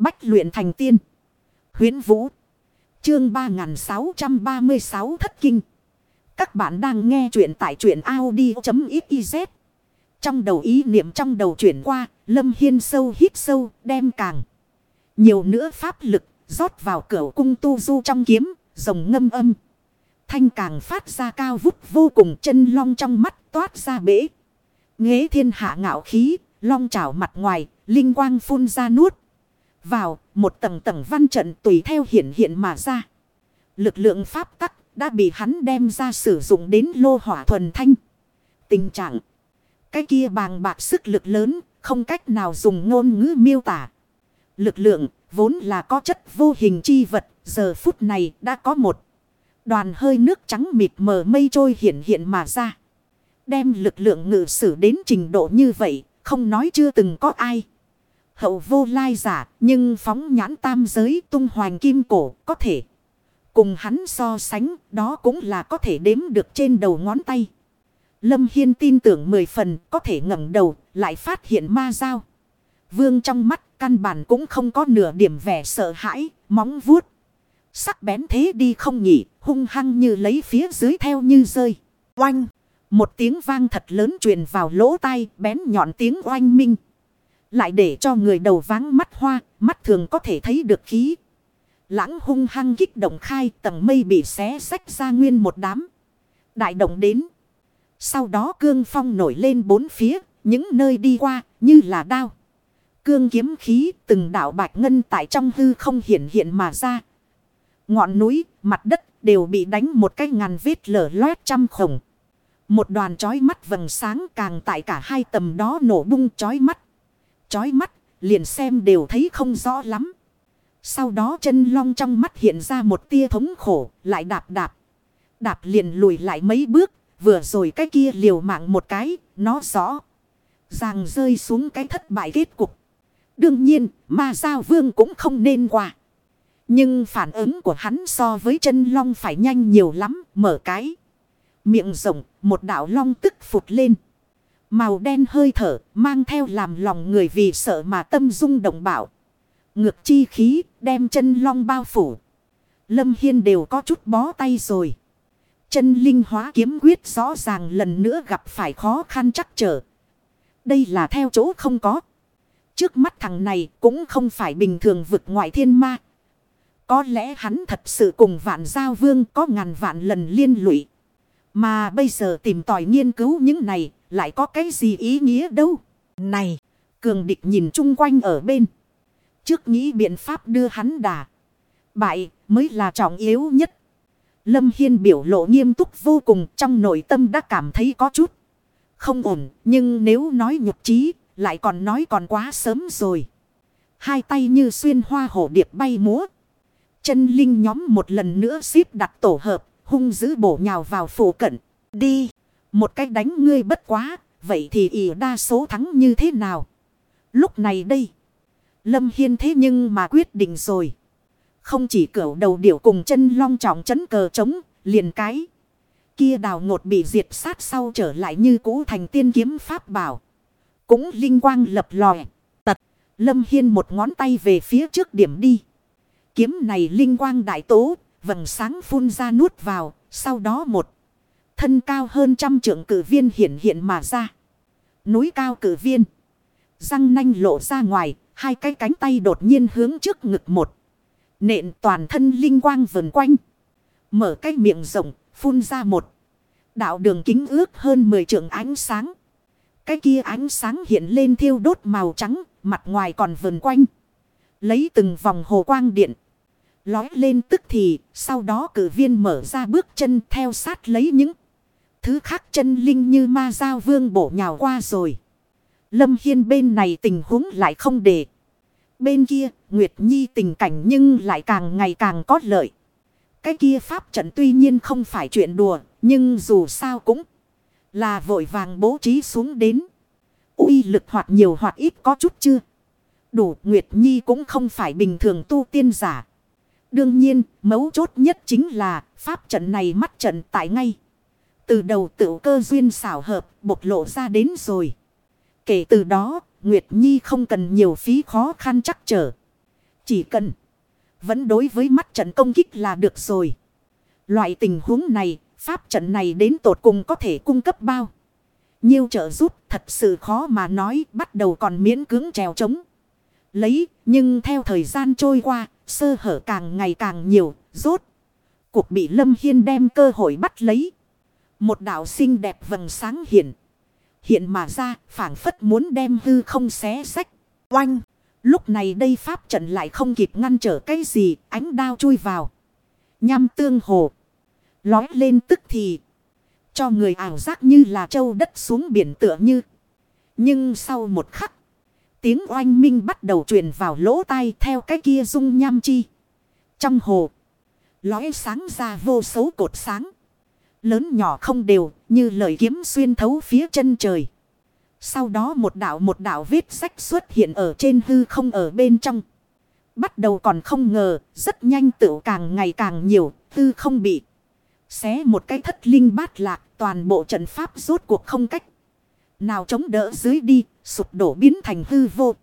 Bách luyện thành tiên. huyễn Vũ. Chương 3636 Thất Kinh. Các bạn đang nghe truyện tại truyện Audi.xyz. Trong đầu ý niệm trong đầu chuyển qua, Lâm Hiên sâu hít sâu, đem càng. Nhiều nữa pháp lực, rót vào cửa cung tu du trong kiếm, rồng ngâm âm. Thanh càng phát ra cao vút vô cùng chân long trong mắt toát ra bể. Nghế thiên hạ ngạo khí, long trảo mặt ngoài, linh quang phun ra nuốt. Vào, một tầng tầng văn trận tùy theo hiện hiện mà ra. Lực lượng pháp tắc đã bị hắn đem ra sử dụng đến lô hỏa thuần thanh. Tình trạng. Cái kia bàng bạc sức lực lớn, không cách nào dùng ngôn ngữ miêu tả. Lực lượng, vốn là có chất vô hình chi vật, giờ phút này đã có một. Đoàn hơi nước trắng mịt mờ mây trôi hiện hiện mà ra. Đem lực lượng ngự sử đến trình độ như vậy, không nói chưa từng có ai. Hậu vô lai giả, nhưng phóng nhãn tam giới tung hoành kim cổ có thể. Cùng hắn so sánh, đó cũng là có thể đếm được trên đầu ngón tay. Lâm Hiên tin tưởng mười phần có thể ngẩng đầu, lại phát hiện ma dao. Vương trong mắt căn bản cũng không có nửa điểm vẻ sợ hãi, móng vuốt. Sắc bén thế đi không nhỉ, hung hăng như lấy phía dưới theo như rơi. Oanh! Một tiếng vang thật lớn truyền vào lỗ tai, bén nhọn tiếng oanh minh. Lại để cho người đầu váng mắt hoa, mắt thường có thể thấy được khí. Lãng hung hăng kích động khai tầng mây bị xé sách ra nguyên một đám. Đại động đến. Sau đó cương phong nổi lên bốn phía, những nơi đi qua như là đao. Cương kiếm khí từng đạo bạch ngân tại trong hư không hiện hiện mà ra. Ngọn núi, mặt đất đều bị đánh một cái ngàn vết lở loét trăm khổng. Một đoàn chói mắt vầng sáng càng tại cả hai tầm đó nổ bung chói mắt. Chói mắt, liền xem đều thấy không rõ lắm. Sau đó chân long trong mắt hiện ra một tia thống khổ, lại đạp đạp. Đạp liền lùi lại mấy bước, vừa rồi cái kia liều mạng một cái, nó rõ. Ràng rơi xuống cái thất bại kết cục. Đương nhiên, ma giao vương cũng không nên qua. Nhưng phản ứng của hắn so với chân long phải nhanh nhiều lắm, mở cái. Miệng rộng, một đạo long tức phụt lên. Màu đen hơi thở, mang theo làm lòng người vì sợ mà tâm dung động bảo. Ngược chi khí, đem chân long bao phủ. Lâm Hiên đều có chút bó tay rồi. Chân linh hóa kiếm quyết rõ ràng lần nữa gặp phải khó khăn chắc trở. Đây là theo chỗ không có. Trước mắt thằng này cũng không phải bình thường vực ngoại thiên ma. Có lẽ hắn thật sự cùng vạn giao vương có ngàn vạn lần liên lụy. Mà bây giờ tìm tòi nghiên cứu những này lại có cái gì ý nghĩa đâu. Này, cường địch nhìn chung quanh ở bên. Trước nghĩ biện pháp đưa hắn đà. Bại mới là trọng yếu nhất. Lâm Hiên biểu lộ nghiêm túc vô cùng trong nội tâm đã cảm thấy có chút. Không ổn, nhưng nếu nói nhục trí, lại còn nói còn quá sớm rồi. Hai tay như xuyên hoa hổ điệp bay múa. Chân linh nhóm một lần nữa xếp đặt tổ hợp, hung dữ bổ nhào vào phủ cận. Đi, một cách đánh ngươi bất quá, vậy thì ỷ đa số thắng như thế nào? Lúc này đây, Lâm Hiên thế nhưng mà quyết định rồi. Không chỉ cửu đầu điểu cùng chân long trọng chấn cờ trống, liền cái. Kia đào ngột bị diệt sát sau trở lại như cũ thành tiên kiếm pháp bảo. Cũng linh quang lập lòe. Tật. Lâm Hiên một ngón tay về phía trước điểm đi. Kiếm này linh quang đại tố. Vầng sáng phun ra nuốt vào. Sau đó một. Thân cao hơn trăm trượng cử viên hiện hiện mà ra. Núi cao cử viên. Răng nanh lộ ra ngoài. Hai cái cánh tay đột nhiên hướng trước ngực một. Nện toàn thân linh quang vần quanh. Mở cái miệng rộng. Phun ra một. Đạo đường kính ước hơn 10 trượng ánh sáng. Cái kia ánh sáng hiện lên thiêu đốt màu trắng, mặt ngoài còn vần quanh. Lấy từng vòng hồ quang điện. Lói lên tức thì, sau đó cử viên mở ra bước chân theo sát lấy những thứ khác chân linh như ma giao vương bổ nhào qua rồi. Lâm Hiên bên này tình huống lại không để. Bên kia, Nguyệt Nhi tình cảnh nhưng lại càng ngày càng có lợi. Cái kia pháp trận tuy nhiên không phải chuyện đùa, nhưng dù sao cũng là vội vàng bố trí xuống đến. uy lực hoặc nhiều hoặc ít có chút chưa. Đủ Nguyệt Nhi cũng không phải bình thường tu tiên giả. Đương nhiên, mấu chốt nhất chính là pháp trận này mắt trận tại ngay. Từ đầu tự cơ duyên xảo hợp bộc lộ ra đến rồi. Kể từ đó, Nguyệt Nhi không cần nhiều phí khó khăn chắc trở. Chỉ cần vẫn đối với mắt trận công kích là được rồi. Loại tình huống này, pháp trận này đến tột cùng có thể cung cấp bao. Nhiêu trợ giúp thật sự khó mà nói bắt đầu còn miễn cưỡng trèo trống. Lấy, nhưng theo thời gian trôi qua, sơ hở càng ngày càng nhiều, rốt. Cuộc bị Lâm Hiên đem cơ hội bắt lấy. Một đạo xinh đẹp vầng sáng hiện. Hiện mà ra, phảng phất muốn đem hư không xé sách. Oanh! Lúc này đây pháp trận lại không kịp ngăn trở cái gì, ánh đao chui vào. Nhằm tương hồ. Lói lên tức thì. Cho người ảo giác như là châu đất xuống biển tựa như. Nhưng sau một khắc. Tiếng oanh minh bắt đầu truyền vào lỗ tai theo cái kia dung nham chi. Trong hồ. Lói sáng ra vô số cột sáng. Lớn nhỏ không đều như lời kiếm xuyên thấu phía chân trời. Sau đó một đạo một đạo vết sách xuất hiện ở trên hư không ở bên trong. Bắt đầu còn không ngờ, rất nhanh tựu càng ngày càng nhiều, hư không bị. Xé một cái thất linh bát lạc, toàn bộ trận pháp rốt cuộc không cách. Nào chống đỡ dưới đi, sụp đổ biến thành hư vô.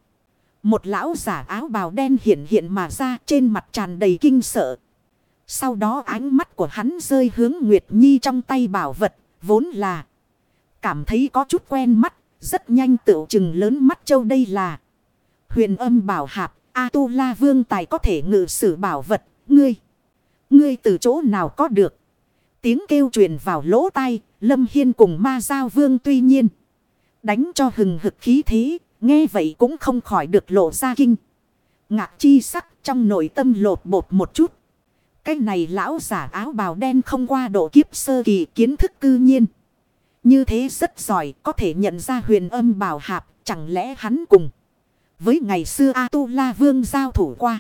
Một lão giả áo bào đen hiện hiện mà ra trên mặt tràn đầy kinh sợ. Sau đó ánh mắt của hắn rơi hướng Nguyệt Nhi trong tay bảo vật, vốn là cảm thấy có chút quen mắt, rất nhanh tựu chừng lớn mắt châu đây là huyền âm bảo hạp, A-tu-la vương tài có thể ngự sử bảo vật, ngươi. Ngươi từ chỗ nào có được? Tiếng kêu truyền vào lỗ tai, Lâm Hiên cùng ma giao vương tuy nhiên. Đánh cho hừng hực khí thế, nghe vậy cũng không khỏi được lộ ra kinh. Ngạc chi sắc trong nội tâm lột bột một chút. Cái này lão giả áo bào đen không qua độ kiếp sơ kỳ kiến thức cư nhiên. Như thế rất giỏi có thể nhận ra huyền âm bảo hạp chẳng lẽ hắn cùng. Với ngày xưa A-tu-la vương giao thủ qua.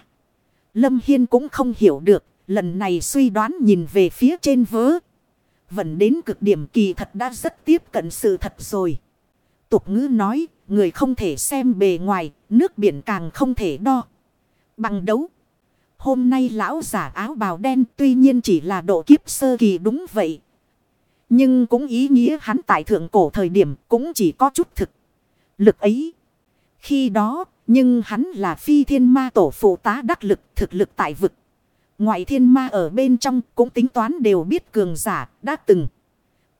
Lâm Hiên cũng không hiểu được lần này suy đoán nhìn về phía trên vớ. Vẫn đến cực điểm kỳ thật đã rất tiếp cận sự thật rồi. Tục ngữ nói, người không thể xem bề ngoài, nước biển càng không thể đo. Bằng đấu. Hôm nay lão giả áo bào đen tuy nhiên chỉ là độ kiếp sơ kỳ đúng vậy. Nhưng cũng ý nghĩa hắn tại thượng cổ thời điểm cũng chỉ có chút thực. Lực ấy. Khi đó, nhưng hắn là phi thiên ma tổ phụ tá đắc lực thực lực tại vực. Ngoại thiên ma ở bên trong cũng tính toán đều biết cường giả đã từng.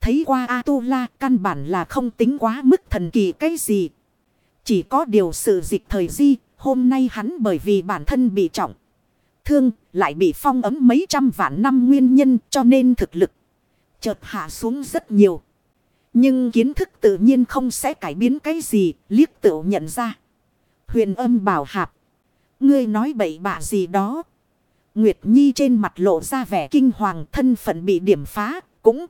Thấy qua A-tu-la căn bản là không tính quá mức thần kỳ cái gì. Chỉ có điều sự dịch thời di, hôm nay hắn bởi vì bản thân bị trọng. Thương, lại bị phong ấm mấy trăm vạn năm nguyên nhân cho nên thực lực. Chợt hạ xuống rất nhiều. Nhưng kiến thức tự nhiên không sẽ cải biến cái gì, liếc tự nhận ra. Huyền âm bảo hạp. Ngươi nói bậy bạ gì đó. Nguyệt Nhi trên mặt lộ ra vẻ kinh hoàng thân phận bị điểm phá, cũng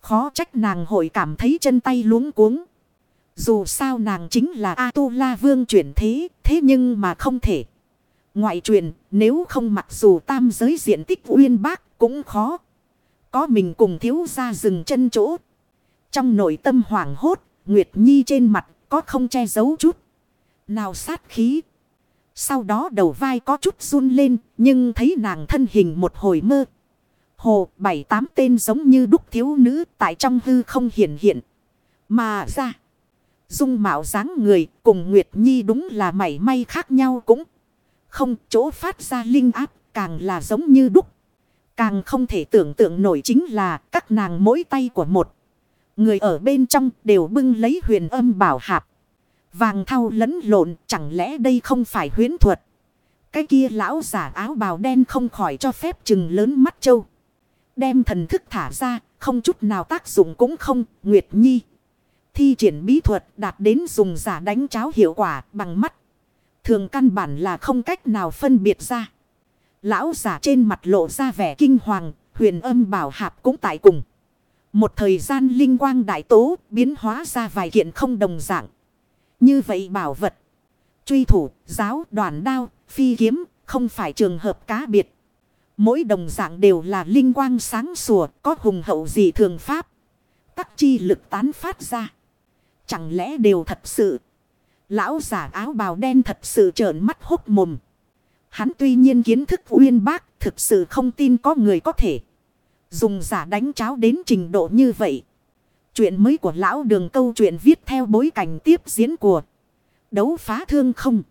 khó trách nàng hội cảm thấy chân tay luống cuống. Dù sao nàng chính là A-tu-la vương chuyển thế, thế nhưng mà không thể. Ngoại truyền, nếu không mặc dù tam giới diện tích uyên bác cũng khó. Có mình cùng thiếu ra rừng chân chỗ. Trong nội tâm hoảng hốt, Nguyệt Nhi trên mặt có không che giấu chút. Nào sát khí. Sau đó đầu vai có chút run lên, nhưng thấy nàng thân hình một hồi mơ. Hồ bảy tám tên giống như đúc thiếu nữ tại trong hư không hiện hiện. Mà ra. Dung mạo dáng người cùng Nguyệt Nhi đúng là mảy may khác nhau cũng. Không chỗ phát ra linh áp càng là giống như đúc. Càng không thể tưởng tượng nổi chính là các nàng mỗi tay của một. Người ở bên trong đều bưng lấy huyền âm bảo hạp. Vàng thau lẫn lộn chẳng lẽ đây không phải huyến thuật. Cái kia lão giả áo bào đen không khỏi cho phép chừng lớn mắt châu. Đem thần thức thả ra, không chút nào tác dụng cũng không, Nguyệt Nhi. Thi triển bí thuật đạt đến dùng giả đánh cháo hiệu quả bằng mắt. Thường căn bản là không cách nào phân biệt ra. Lão giả trên mặt lộ ra vẻ kinh hoàng, huyền âm bảo hạp cũng tại cùng. Một thời gian linh quang đại tố biến hóa ra vài kiện không đồng dạng. Như vậy bảo vật. Truy thủ, giáo, đoàn đao, phi kiếm, không phải trường hợp cá biệt. Mỗi đồng dạng đều là linh quang sáng sủa, có hùng hậu gì thường pháp. Tắc chi lực tán phát ra. Chẳng lẽ đều thật sự. Lão giả áo bào đen thật sự trợn mắt hốc mồm. Hắn tuy nhiên kiến thức uyên bác, thực sự không tin có người có thể. Dùng giả đánh cháo đến trình độ như vậy. Chuyện mới của lão đường câu chuyện viết theo bối cảnh tiếp diễn của đấu phá thương không.